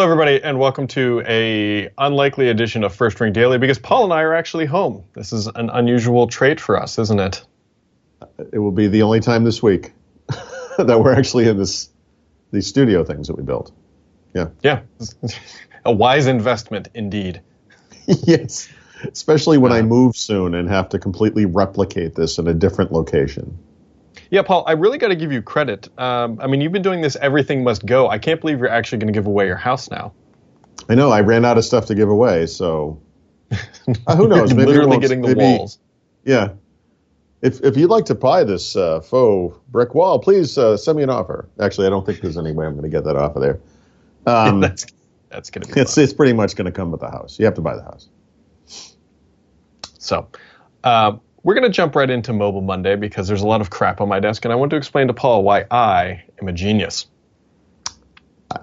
Hello, everybody, and welcome to a unlikely edition of First Ring Daily because Paul and I are actually home. This is an unusual trait for us, isn't it? It will be the only time this week that we're actually in this these studio things that we built. Yeah. Yeah. a wise investment indeed. yes. Especially when I move soon and have to completely replicate this in a different location. Yeah, Paul, I really got to give you credit. Um, I mean, you've been doing this everything must go. I can't believe you're actually going to give away your house now. I know. I ran out of stuff to give away, so uh, who knows? Maybe literally getting the maybe, walls. Yeah. If if you'd like to buy this uh, faux brick wall, please uh, send me an offer. Actually, I don't think there's any way I'm going to get that off of there. Um, that's that's going to be. It's fun. it's pretty much going to come with the house. You have to buy the house. So, uh, we're going to jump right into Mobile Monday because there's a lot of crap on my desk, and I want to explain to Paul why I am a genius.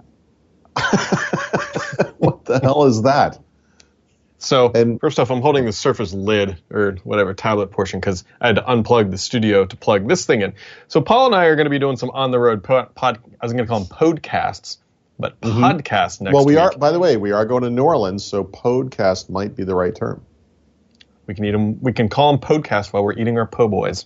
what the hell is that? So, and, first off, I'm holding the Surface lid or whatever tablet portion because I had to unplug the studio to plug this thing in. So, Paul and I are going to be doing some on the road pod. pod I was going to call them podcasts, but mm-hmm. podcast next. Well, we week. are. By the way, we are going to New Orleans, so podcast might be the right term. We can eat them. We can call them podcast while we're eating our po' boys.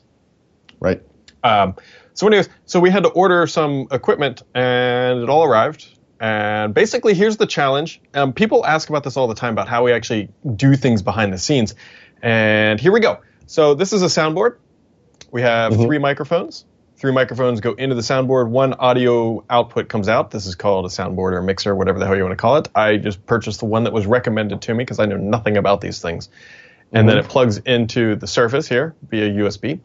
Right. Um, so, anyways, so we had to order some equipment, and it all arrived. And basically, here's the challenge. Um, people ask about this all the time about how we actually do things behind the scenes. And here we go. So this is a soundboard. We have mm-hmm. three microphones. Three microphones go into the soundboard. One audio output comes out. This is called a soundboard or a mixer, whatever the hell you want to call it. I just purchased the one that was recommended to me because I know nothing about these things and then mm-hmm. it plugs into the Surface here via USB,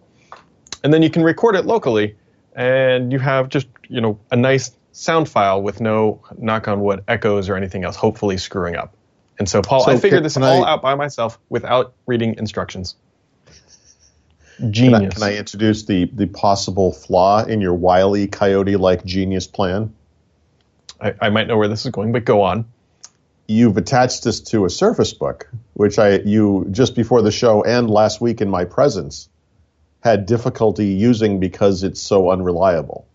and then you can record it locally, and you have just you know a nice sound file with no knock on wood echoes or anything else, hopefully screwing up. And so, Paul, so I figured can, this can all I, out by myself without reading instructions. Genius. Can I, can I introduce the the possible flaw in your wily coyote like genius plan? I, I might know where this is going, but go on you've attached this to a Surface Book, which I you just before the show and last week in my presence had difficulty using because it's so unreliable.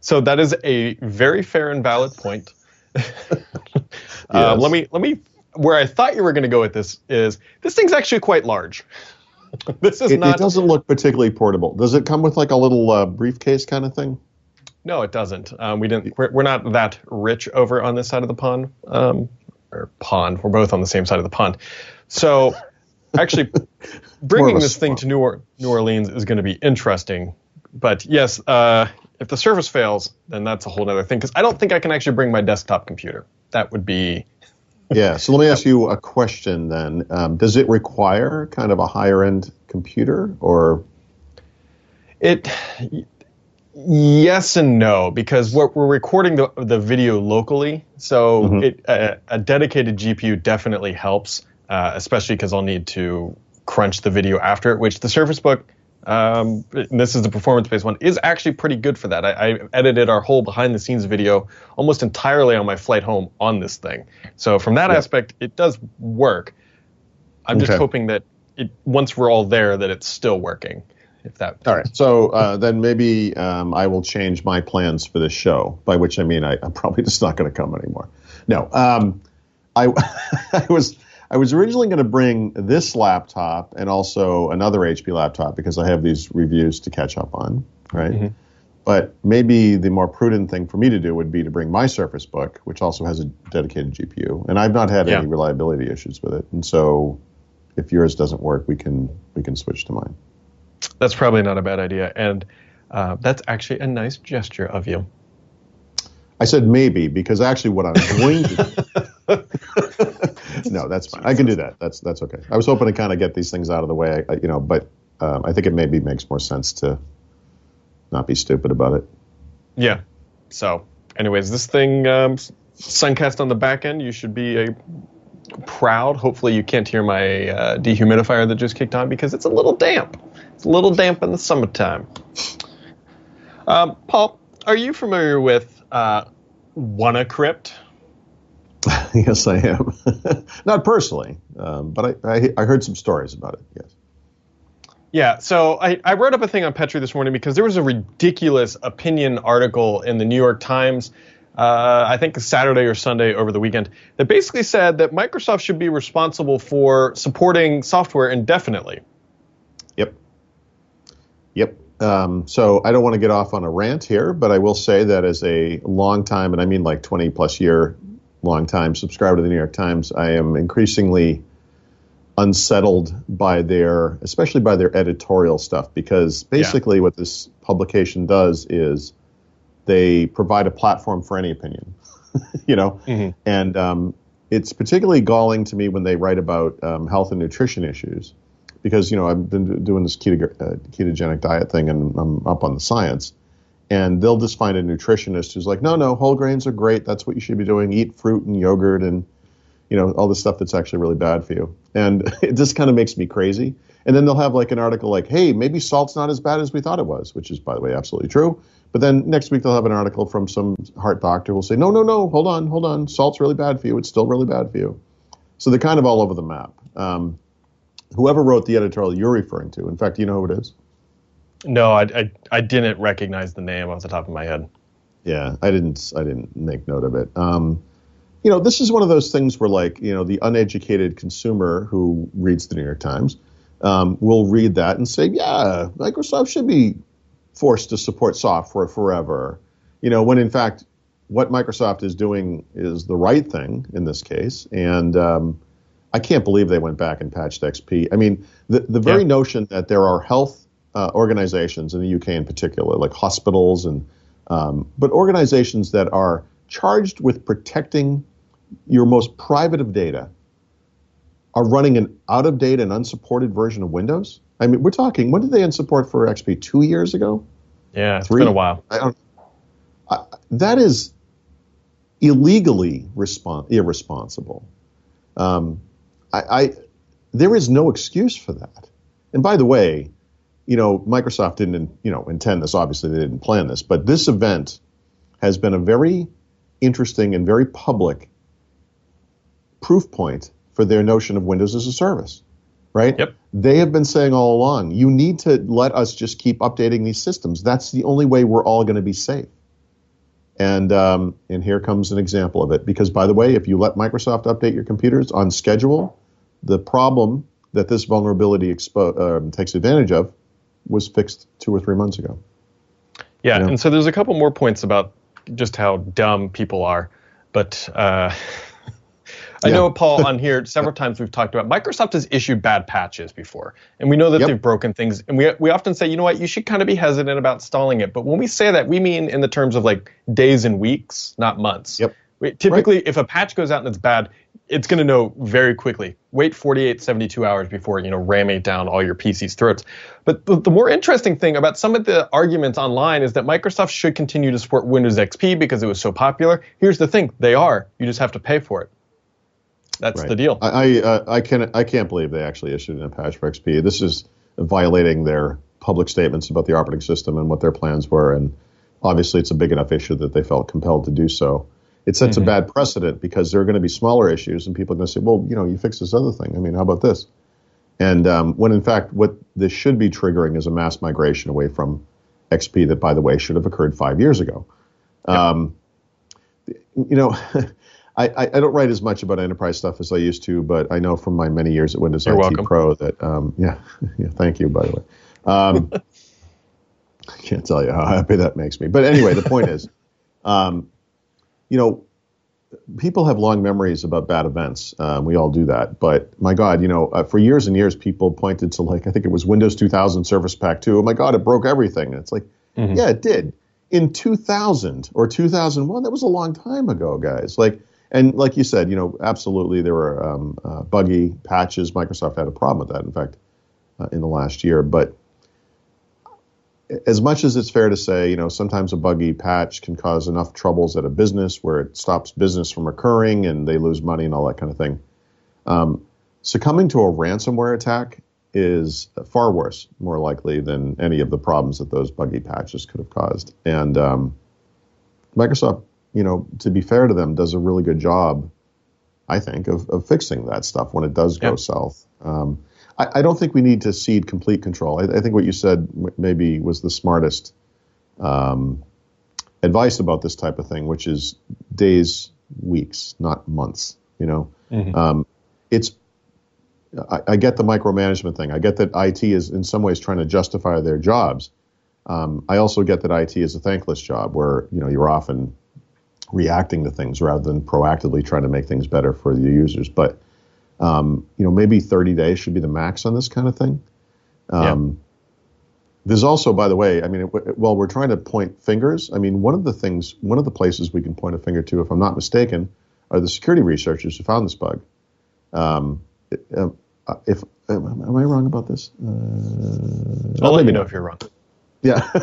So that is a very fair and valid point. uh, let me let me where I thought you were going to go with this is this thing's actually quite large. this is it, not. It doesn't look particularly portable. Does it come with like a little uh, briefcase kind of thing? No, it doesn't. Um, we didn't. We're, we're, not that rich over on this side of the pond. Um, or pond. We're both on the same side of the pond. So, actually, bringing this thing to New, or- New Orleans is going to be interesting. But yes, uh, if the Surface fails, then that's a whole other thing. Because I don't think I can actually bring my desktop computer. That would be. yeah. So let me ask you a question then. Um, does it require kind of a higher end computer or? It Yes and no, because we're, we're recording the, the video locally, so mm-hmm. it, a, a, dedicated GPU definitely helps, uh, especially because I'll need to crunch the video after it, which the Surface Book, um, this is the performance-based one, is actually pretty good for that. I, I edited our whole behind-the-scenes video almost entirely on my flight home on this thing, so from that yeah. aspect, it does work. I'm okay. just hoping that it, once we're all there, that it's still working if that. All right. So uh, then maybe um, I will change my plans for this show, by which I mean I, am probably just not going to come anymore. No, um, I, I was I was originally going to bring this laptop and also another HP laptop because I have these reviews to catch up on, right? Mm-hmm. But maybe the more prudent thing for me to do would be to bring my Surface Book, which also has a dedicated GPU, and I've not had yeah. any reliability issues with it. And so, if yours doesn't work, we can we can switch to mine. That's probably not a bad idea, and uh, that's actually a nice gesture of you. I said maybe because actually what I'm going to no, that's fine. I can do that. That's that's okay. I was hoping to kind of get these things out of the way, you know, but um, I think it maybe makes more sense to not be stupid about it. Yeah. So, anyways, this thing, um, Suncast on the back end, you should be a proud. Hopefully, you can't hear my uh, dehumidifier that just kicked on because it's a little damp. It's a little damp in the summertime. Um, Paul, are you familiar with uh, WannaCrypt? yes, I am. Not personally, um, but I, I, I, heard some stories about it. Yes. Yeah, so I, I wrote up a thing on Petri this morning because there was a ridiculous opinion article in the New York Times uh, I think Saturday or Sunday over the weekend, that basically said that Microsoft should be responsible for supporting software indefinitely. Yep. Um, so I don't want to get off on a rant here, but I will say that as a long time, and I mean like 20 plus year long time subscriber to the New York Times, I am increasingly unsettled by their, especially by their editorial stuff, because basically yeah. what this publication does is they provide a platform for any opinion, you know, mm-hmm. and um, it's particularly galling to me when they write about um, health and nutrition issues because you know I've been doing this keto, uh, ketogenic diet thing and I'm up on the science, and they'll just find a nutritionist who's like, no, no, whole grains are great. That's what you should be doing. Eat fruit and yogurt and you know all the stuff that's actually really bad for you. And it just kind of makes me crazy. And then they'll have like an article like, hey, maybe salt's not as bad as we thought it was, which is by the way absolutely true. But then next week they'll have an article from some heart doctor who will say, no, no, no, hold on, hold on, salt's really bad for you. It's still really bad for you. So they're kind of all over the map. Um, whoever wrote the editorial you're referring to. In fact, do you know who it is? No, I, I, I didn't recognize the name off the top of my head. Yeah, I didn't I didn't make note of it. Um, you know, this is one of those things where like you know the uneducated consumer who reads the New York Times um, will read that and say, yeah, Microsoft should be forced to support software forever. You know, when in fact what Microsoft is doing is the right thing in this case, and um, I can't believe they went back and patched XP. I mean, the, the very yeah. notion that there are health uh, organizations in the UK in particular, like hospitals and um, but organizations that are charged with protecting your most private of data are running an out of date and unsupported version of Windows. I mean, we're talking. When did they unsupport for XP? Two years ago. Yeah, it's Three? been a while. I don't, I, that is illegally respon- irresponsible. Um, I, I, there is no excuse for that. And by the way, you know, Microsoft didn't, you know, intend this. Obviously, they didn't plan this, but this event has been a very interesting and very public proof point for their notion of Windows as a service, right? Yep. They have been saying all along, you need to let us just keep updating these systems. That's the only way we're all going to be safe. And um, and here comes an example of it. Because by the way, if you let Microsoft update your computers on schedule, the problem that this vulnerability expo- uh, takes advantage of was fixed two or three months ago. Yeah, you know? and so there's a couple more points about just how dumb people are, but uh, I yeah. know, Paul, on here several times we've talked about Microsoft has issued bad patches before, and we know that yep. they've broken things. And we we often say, you know what, you should kind of be hesitant about installing it. But when we say that, we mean in the terms of like days and weeks, not months. Yep. We, typically, right. if a patch goes out and it's bad, it's going to know very quickly. Wait 48, 72 hours before you know ramming down all your PC's throats. But the, the more interesting thing about some of the arguments online is that Microsoft should continue to support Windows XP because it was so popular. Here's the thing: they are. You just have to pay for it. That's right. the deal. I I, uh, I can't I can't believe they actually issued a patch for XP. This is violating their public statements about the operating system and what their plans were, and obviously it's a big enough issue that they felt compelled to do so. It sets mm-hmm. a bad precedent because there are going to be smaller issues, and people are going to say, "Well, you know, you fix this other thing. I mean, how about this?" And um, when in fact, what this should be triggering is a mass migration away from XP that, by the way, should have occurred five years ago. Yep. Um, you know, I, I, don't write as much about enterprise stuff as I used to, but I know from my many years at Windows You're IT welcome. Pro that um, yeah, yeah, thank you by the way. Um, I can't tell you how happy that makes me. But anyway, the point is, um, you know, people have long memories about bad events. Um, we all do that. But my God, you know, uh, for years and years, people pointed to like I think it was Windows 2000 Service Pack 2. Oh my God, it broke everything. And it's like, mm-hmm. yeah, it did. In 2000 or 2001, that was a long time ago, guys. Like and like you said, you know, absolutely there were um, uh, buggy patches. Microsoft had a problem with that, in fact, uh, in the last year. But as much as it's fair to say, you know, sometimes a buggy patch can cause enough troubles at a business where it stops business from occurring and they lose money and all that kind of thing. Um, succumbing to a ransomware attack is far worse, more likely than any of the problems that those buggy patches could have caused. And um, Microsoft you know, to be fair to them, does a really good job, I think, of, of fixing that stuff when it does go yep. south. Um, I, I, don't think we need to cede complete control. I, I, think what you said maybe was the smartest um, advice about this type of thing, which is days, weeks, not months. You know, Mhm. um, it's. I, I get the micromanagement thing. I get that IT is in some ways trying to justify their jobs. Um, I also get that IT is a thankless job where you know you're often reacting to things rather than proactively trying to make things better for the users. But um, you know, maybe 30 days should be the max on this kind of thing. Um, There's also, by the way, I mean, it, well, we're trying to point fingers. I mean, one of the things, one of the places we can point a finger to, if I'm not mistaken, are the security researchers who found this bug. Um, it- um, uh, if am, I wrong about this? Uh, I'll let you know if you're wrong. Yeah,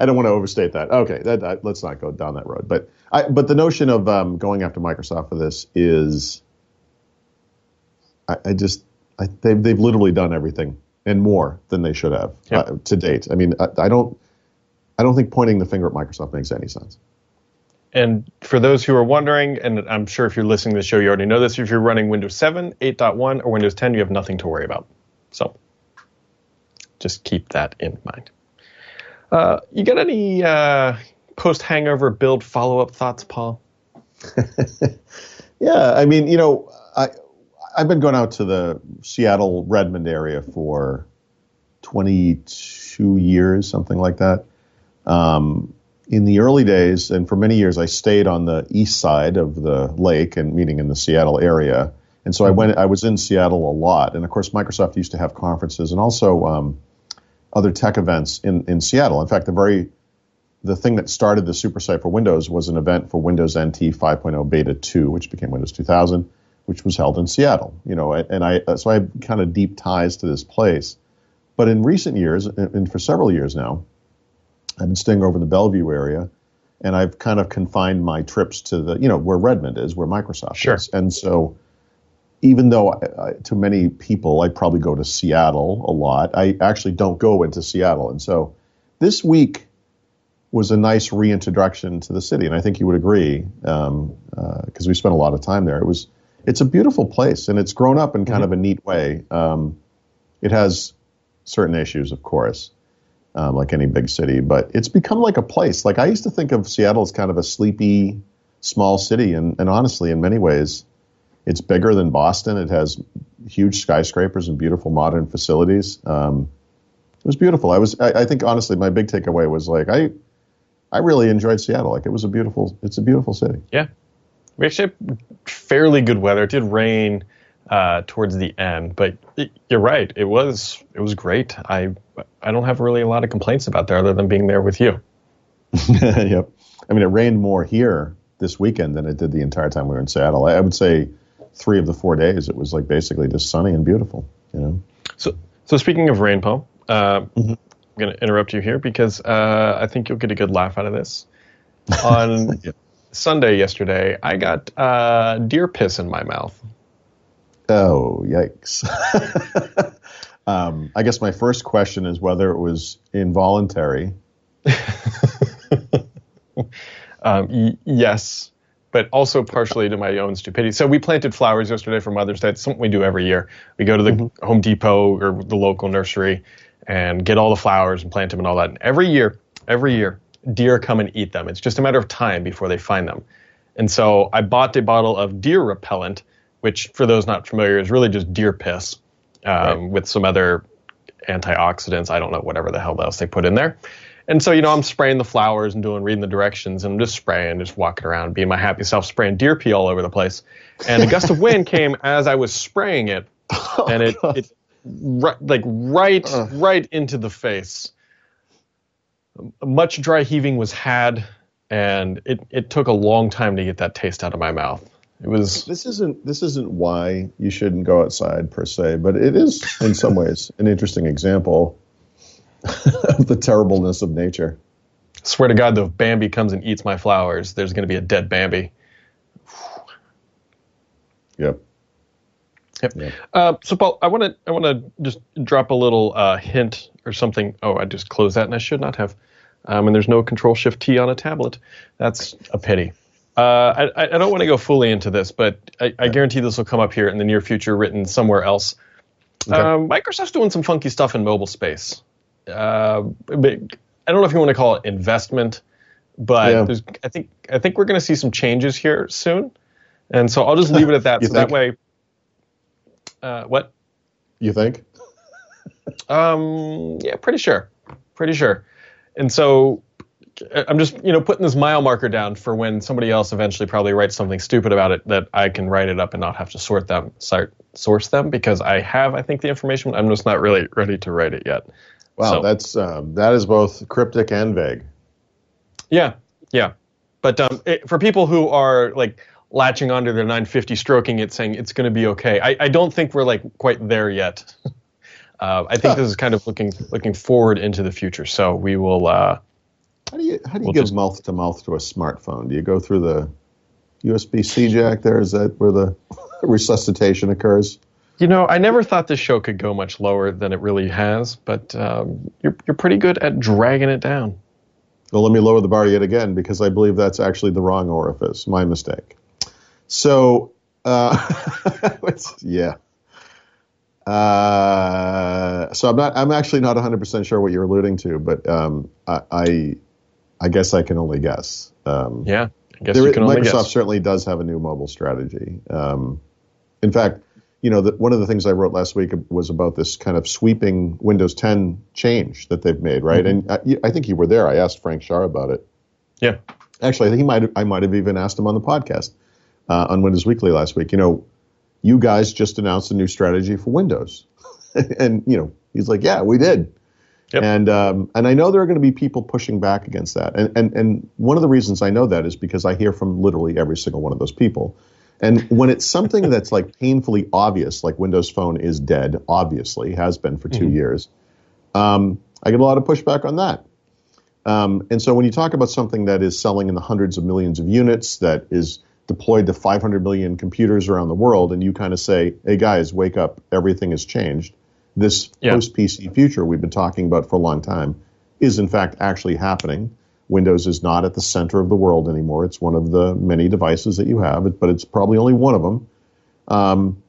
I don't want to overstate that. Okay, that, that- let's not go down that road. But I, but the notion of um, going after Microsoft for this is, I, I just I, they've they've literally done everything and more than they should have uh, to date. I mean, I, I don't I don't think pointing the finger at Microsoft makes any sense. And for those who are wondering, and I'm sure if you're listening to the show, you already know this. If you're running Windows 7, 8.1, or Windows 10, you have nothing to worry about. So just keep that in mind. Uh, you got any uh, post hangover build follow up thoughts, Paul? Yeah, I mean, you know, I I've been going out to the Seattle Redmond area for 22 years, something like that. Um, in the early days, and for many years, I stayed on the east side of the lake, and meaning in the Seattle area. And so I went. I was in Seattle a lot, and of course, Microsoft used to have conferences and also um, other tech events in in Seattle. In fact, the very the thing that started the supersite for Windows was an event for Windows NT 5.0 Beta 2, which became Windows 2000, which was held in Seattle. You know, and I uh, so I have kind of deep ties to this place. But in recent years, and for several years now, I've been staying over in the Bellevue area, and I've kind of confined my trips to the you know where Redmond is, where Microsoft Sure. is, and so. Even though I, I, to many people I probably go to Seattle a lot, I actually don't go into Seattle, and so this week was a nice reintroduction to the city, and I think you would agree um, uh, because we spent a lot of time there. It was it's a beautiful place, and it's grown up in kind of a neat way. Um, it has certain issues, of course, um, like any big city, but it's become like a place. Like I used to think of Seattle as kind of a sleepy, small city, and, and honestly, in many ways, it's bigger than Boston. It has huge skyscrapers and beautiful modern facilities. Um, it was beautiful. I was, I, I think, honestly, my big takeaway was like I, I really enjoyed Seattle. Like it was a beautiful, it's a beautiful city. Yeah. We actually had fairly good weather. It did rain uh, towards the end, but y- you're right. It was it was great. I I don't have really a lot of complaints about there other than being there with you. yep. I mean, it rained more here this weekend than it did the entire time we were in Seattle. I, I would say three of the four days it was like basically just sunny and beautiful. You know. So so speaking of rain, Paul, uh, Mm-hmm. I'm going to interrupt you here because uh, I think you'll get a good laugh out of this. On Yeah. Sunday yesterday, I got uh, deer piss in my mouth. Oh, yikes. um, I guess my first question is whether it was involuntary. Um, y- yes, but also partially to my own stupidity. So we planted flowers yesterday for Mother's Day. It's something we do every year. We go to the Home Depot or the local nursery and get all the flowers and plant them and all that. And every year, every year, deer come and eat them. It's just a matter of time before they find them. And so I bought a bottle of deer repellent, which, for those not familiar, is really just deer piss um, Right. with some other antioxidants. I don't know, whatever the hell else they put in there. And so, you know, I'm spraying the flowers and doing, reading the directions, and I'm just spraying, just walking around, being my happy self, spraying deer pee all over the place. And a gust of wind came as I was spraying it, and it, it right, like right, right into the face. Much dry heaving was had, and it, it took a long time to get that taste out of my mouth. It was This isn't this isn't why you shouldn't go outside per se, but it is in some ways an interesting example of the terribleness of nature. swear to God, though, if Bambi comes and eats my flowers, there's going to be a dead Bambi. Yep. Yep. Yep. Uh, so, Paul, I want to I want to just drop a little uh, hint or something. Oh, I just closed that, and I should not have. Um, and there's no Control Shift T on a tablet. That's a pity. Uh, I, I don't want to go fully into this, but I, I guarantee this will come up here in the near future, written somewhere else. Um, Microsoft's doing some funky stuff in mobile space. Uh, but I don't know if you want to call it investment, but Yeah. there's, I think I think we're going to see some changes here soon, and so I'll just leave it at that. So that way, uh, what? You think? Um, yeah, pretty sure, pretty sure. And so I- I'm just you know putting this mile marker down for when somebody else eventually probably writes something stupid about it that I can write it up and not have to sort them, sort, source them because I have I think the information. I'm just not really ready to write it yet. Wow, So- that's um, that is both cryptic and vague. Yeah, yeah. But um, it, for people who are like latching onto their 950, stroking it, saying it's going to be okay, I, I don't think we're like quite there yet. uh, I think this is kind of looking looking forward into the future. So we will. Uh, How do you how do you We'll give mouth to mouth to a smartphone? Do you go through the USB C jack? There is that where the resuscitation occurs. you know, I never thought this show could go much lower than it really has, but um, you're you're pretty good at dragging it down. Well, let me lower the bar yet again because I believe that's actually the wrong orifice. My mistake. So, uh, yeah. Uh, so I'm not. I'm actually not 100 percent sure what you're alluding to, but um, I, I, I guess I can only guess. Um, Yeah, I guess there you can only Microsoft guess. certainly does have a new mobile strategy. Um, in fact, you know, the, one of the things I wrote last week was about this kind of sweeping Windows 10 change that they've made, right? Mm-hmm. And I, I think you were there. I asked Frank Shaw about it. Yeah, Actually, I think he might. I might have even asked him on the podcast uh, on Windows Weekly last week. You know, you guys just announced a new strategy for Windows, and you know, he's like, "Yeah, we did." Yep. And um, and I know there are going to be people pushing back against that. And, and and one of the reasons I know that is because I hear from literally every single one of those people. And when it's something that's like painfully obvious, like Windows Phone is dead, obviously has been for 2 years, um, I get a lot of pushback on that. Um, and so when you talk about something that is selling in the hundreds of millions of units, that is deployed to 500 million computers around the world, and you kind of say, "Hey guys, wake up! Everything has changed." This Yeah. post PC future we've been talking about for a long time is in fact actually happening. Windows is not at the center of the world anymore. It's one of the many devices that you have, but it's probably only one of them. Um,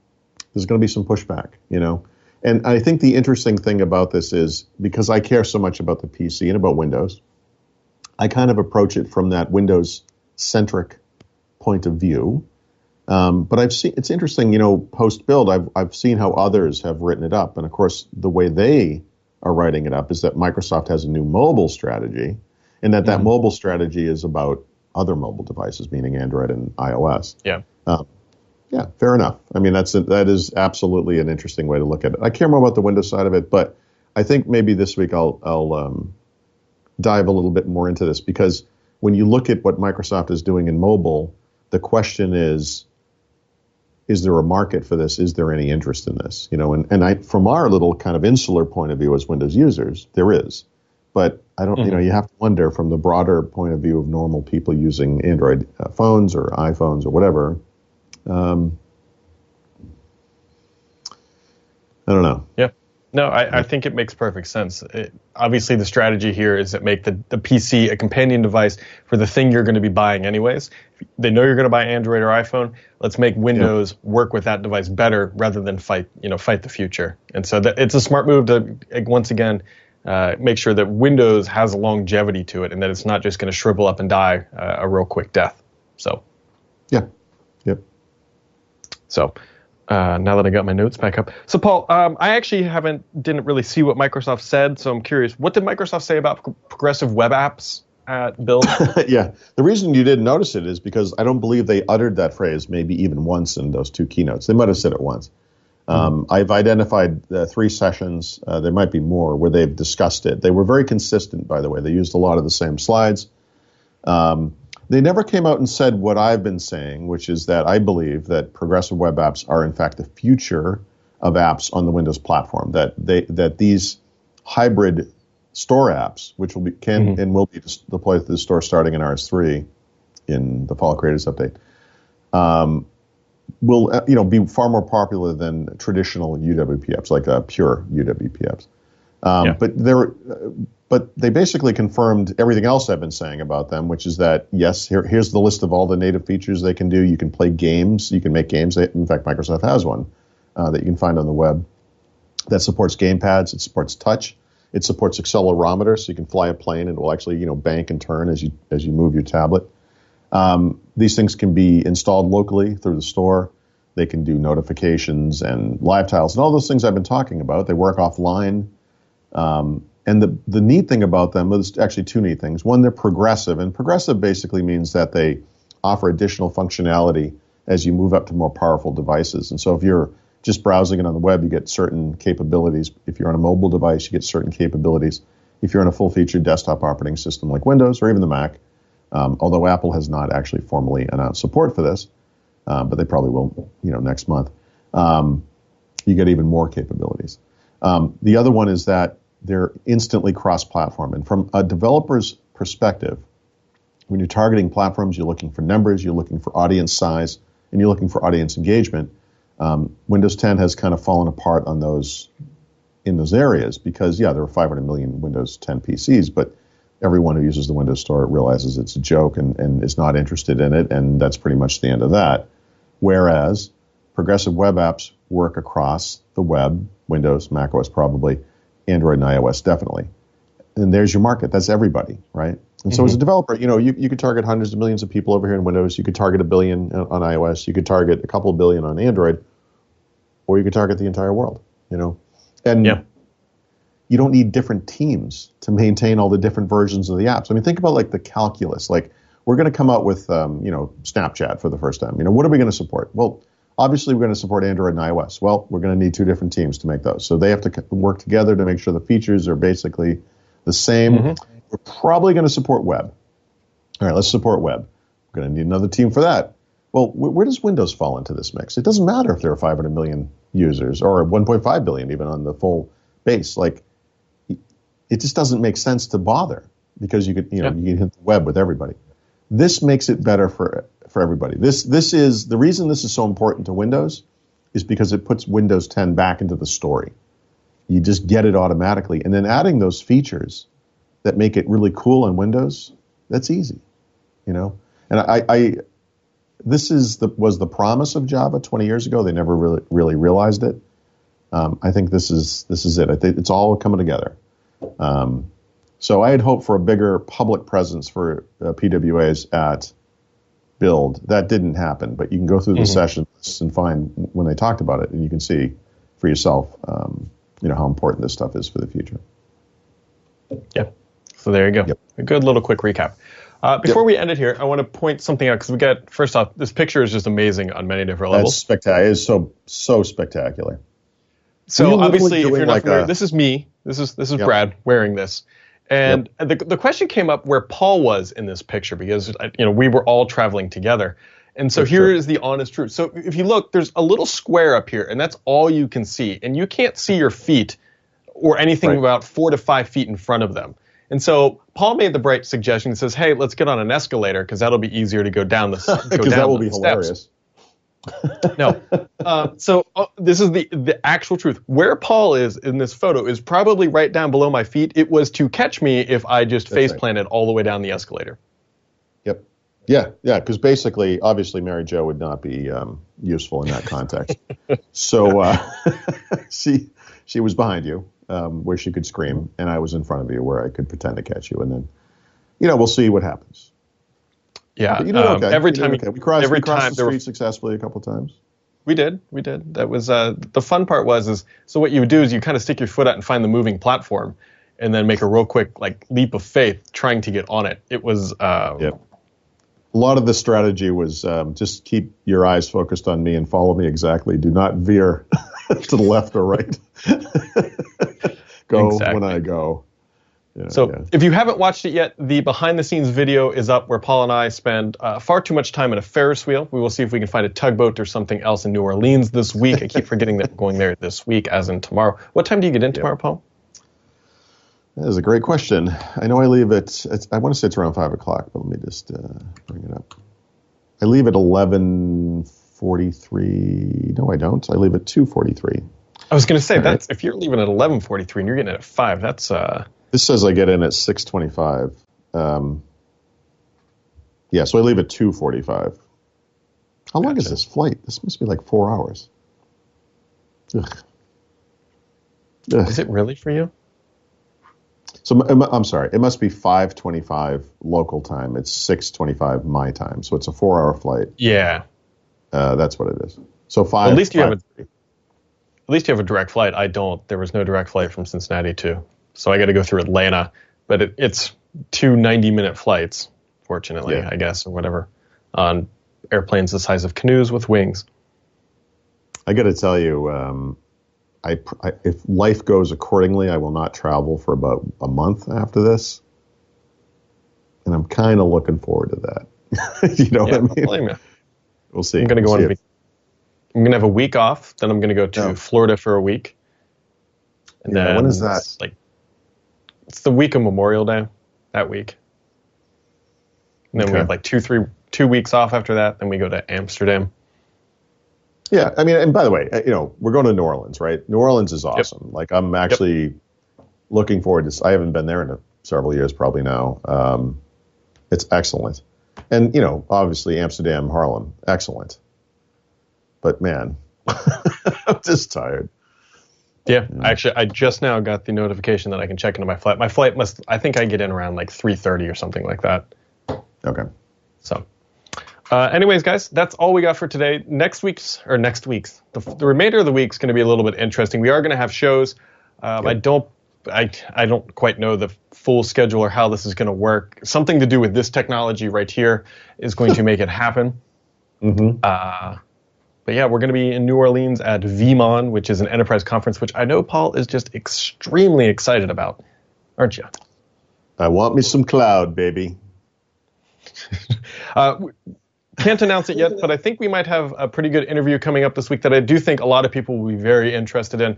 there's going to be some pushback, you know. And I think the interesting thing about this is because I care so much about the PC and about Windows, I kind of approach it from that Windows centric point of view. Um, but I've seen it's interesting, you know, post build, I've I've seen how others have written it up, and of course, the way they are writing it up is that Microsoft has a new mobile strategy, and that that mobile strategy is about other mobile devices, meaning Android and iOS. yeah. Yeah, fair enough. I mean, that's a, that is absolutely an interesting way to look at it. I care more about the Windows side of it, but I think maybe this week I'll I'll um, dive a little bit more into this because when you look at what Microsoft is doing in mobile, the question is, is there a market for this? Is there any interest in this? You know, and and I from our little kind of insular point of view as Windows users, there is, but I don't. You know, you have to wonder from the broader point of view of normal people using Android uh, phones or iPhones or whatever. Um, I don't know. Yeah. No, I, I think it makes perfect sense. It, obviously, the strategy here is to make the, the PC a companion device for the thing you're going to be buying anyways. They know you're going to buy Android or iPhone. Let's make Windows work with that device better rather than fight, you know, fight the future. And so that, it's a smart move to once again uh, make sure that Windows has a longevity to it and that it's not just going to shrivel up and die uh, a real quick death. So, Yeah. Yep. so uh, now that I got my notes back up, so Paul, um, I actually haven't didn't really see what Microsoft said, so I'm curious. What did Microsoft say about pro- progressive web apps at Build? yeah. The reason you didn't notice it is because I don't believe they uttered that phrase maybe even once in those two keynotes. They might have said it once. Um, I've identified uh, three sessions. Uh, there might be more where they've discussed it. They were very consistent, by the way. They used a lot of the same slides. Um, they never came out and said what I've been saying, which is that I believe that progressive web apps are in fact the future of apps on the Windows platform. That they that these hybrid store apps, which will be can and will be deployed to the store starting in RS3 in the Fall Creators Update, um, will uh, you know be far more popular than traditional UWP apps like uh, pure UWP apps. Um, Yeah. But they're uh, but they basically confirmed everything else I've been saying about them, which is that yes, here, here's the list of all the native features they can do. You can play games. You can make games. In fact, Microsoft has one uh, that you can find on the web that supports gamepads. It supports touch. It supports accelerometer, so you can fly a plane and it will actually you know bank and turn as you as you move your tablet. Um, these things can be installed locally through the store. They can do notifications and live tiles and all those things I've been talking about. They work offline. Um, and the, the neat thing about them, is actually two neat things. One, they're progressive, and progressive basically means that they offer additional functionality as you move up to more powerful devices. And so if you're just browsing it on the web, you get certain capabilities. If you're on a mobile device, you get certain capabilities. If you're on a full featured desktop operating system like Windows or even the Mac, um, although Apple has not actually formally announced support for this, uh, but they probably will, you know, next month. Um, you get even more capabilities. Um, the other one is that they're instantly cross-platform, and from a developer's perspective, when you're targeting platforms, you're looking for numbers, you're looking for audience size, and you're looking for audience engagement. Um, Windows 10 has kind of fallen apart on those in those areas because yeah, there are 500 million Windows 10 PCs, but everyone who uses the Windows Store realizes it's a joke and, and is not interested in it, and that's pretty much the end of that. Whereas progressive web apps work across the web, Windows, Mac OS probably, Android and iOS definitely. And there's your market. That's everybody, right? And so mm-hmm. as a mm-hmm. developer, you know, you, you could target hundreds of millions of people over here in Windows. You could target a billion on iOS. You could target a couple of billion on Android, or you could target the entire world, you know? And yeah you don't need different teams to maintain all the different versions of the apps. I mean, think about like the calculus. Like we're going to come out with, um, you know, Snapchat for the first time. You know, what are we going to support? Well, obviously we're going to support Android and iOS. Well, we're going to need two different teams to make those. So they have to work together to make sure the features are basically the same. Mm-hmm. We're probably going to support web. All right, let's support web. We're going to need another team for that. Well, where does Windows fall into this mix? It doesn't matter if there are 500 million users or 1.5 billion even on the full base. Like it just doesn't make sense to bother because you could, you know, yeah. you can hit the web with everybody. This makes it better for for everybody. This this is the reason this is so important to Windows is because it puts Windows 10 back into the story. You just get it automatically, and then adding those features that make it really cool on Windows, that's easy, you know. And I, I this is the was the promise of Java 20 years ago. They never really really realized it. Um, I think this is this is it. I think it's all coming together. Um, so I had hoped for a bigger public presence for uh, PWAs at Build. That didn't happen, but you can go through the mm-hmm. sessions and find when they talked about it, and you can see for yourself, um, you know, how important this stuff is for the future. Yeah. So there you go. Yep. A good little quick recap. Uh, before yep. we end it here, I want to point something out because we got first off, this picture is just amazing on many different levels. That's spectacular. It's so so spectacular. So obviously, if you're not like familiar, a, this is me. This is this is yep. Brad wearing this. And yep. the the question came up where Paul was in this picture because uh, you know we were all traveling together. And so that's here true. is the honest truth. So if you look, there's a little square up here, and that's all you can see. And you can't see your feet or anything right. about four to five feet in front of them. And so Paul made the bright suggestion. He says, "Hey, let's get on an escalator because that'll be easier to go down the because that will be steps. hilarious." No. Uh, so uh, this is the the actual truth. Where Paul is in this photo is probably right down below my feet. It was to catch me if I just face planted right. all the way down the escalator. Yep. Yeah, yeah. Because basically, obviously, Mary Jo would not be um, useful in that context. so uh, she she was behind you um, where she could scream, and I was in front of you where I could pretend to catch you, and then, you know, we'll see what happens. Yeah, you know, um, okay. every time okay. we crossed, every we crossed time the street were, successfully a couple times. We did, we did. That was uh, the fun part. Was is so what you would do is you kind of stick your foot out and find the moving platform, and then make a real quick like leap of faith trying to get on it. It was. Uh, yep. A lot of the strategy was um, just keep your eyes focused on me and follow me exactly. Do not veer to the left or right. go exactly. when I go so yeah. if you haven't watched it yet, the behind the scenes video is up where Paul and I spend uh, far too much time in a Ferris wheel. We will see if we can find a tugboat or something else in New Orleans this week. I keep forgetting that we're going there this week, as in tomorrow. What time do you get in tomorrow, Paul? That is a great question. I know I leave at, I want to say it's around 5 o'clock, but let me just uh, bring it up. I leave at 11.43. No, I don't. I leave at 2.43. I was going to say, that's if you're leaving at 11.43 and you're getting it at 5, that's... Uh, this says I get in at 6:25. Um, yeah, so I leave at 2:45. How long is this flight? This must be like four hours. Ugh. Ugh. Is it really for you? So I'm, I'm sorry, it must be 5:25 local time. It's 6:25 my time. So it's a four-hour flight. Yeah. Uh, that's what it is. So five. Well, at least you five, have a, at least you have a direct flight. I don't. There was no direct flight from Cincinnati to, so I got to go through Atlanta. But it, it's two 90-minute flights, fortunately, Yeah. I guess, or whatever, on airplanes the size of canoes with wings. I got to tell you, um, I, I if life goes accordingly, I will not travel for about a month after this, and I'm kind of looking forward to that. you know Yeah, what I mean? blame you. We'll see. I'm gonna go We'll on. if- I'm gonna have a week off. Then I'm gonna go to Oh. Florida for a week. And Yeah, then when is that? Like, it's the week of Memorial Day. That week. And then we have like two, three, two weeks off after that. Then we go to Amsterdam. Yeah, I mean, and by the way, you know, we're going to New Orleans, right? New Orleans is awesome. Like, I'm actually looking forward to. I haven't been there in a, several years, probably now. Um, it's excellent, and you know, obviously Amsterdam, Haarlem, excellent. But man, I'm just tired. Yeah, actually, I just now got the notification that I can check into my flight. My flight must. I think I get in around like 3:30 or something like that. Okay. So, uh, anyways, guys, that's all we got for today. Next week's or next week's the, the remainder of the week's going to be a little bit interesting. We are going to have shows. Um, I don't. I, I don't quite know the full schedule or how this is going to work. Something to do with this technology right here is going to make it happen. Mm-hmm. Uh, but yeah, we're going to be in New Orleans at VeeamON, which is an enterprise conference, which I know Paul is just extremely excited about, aren't you? I want me some cloud, baby. Uh, can't announce it yet, but I think we might have a pretty good interview coming up this week that I do think a lot of people will be very interested in.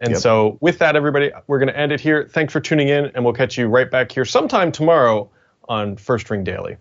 And Yep. so, with that, everybody, we're going to end it here. Thanks for tuning in, and we'll catch you right back here sometime tomorrow on First Ring Daily.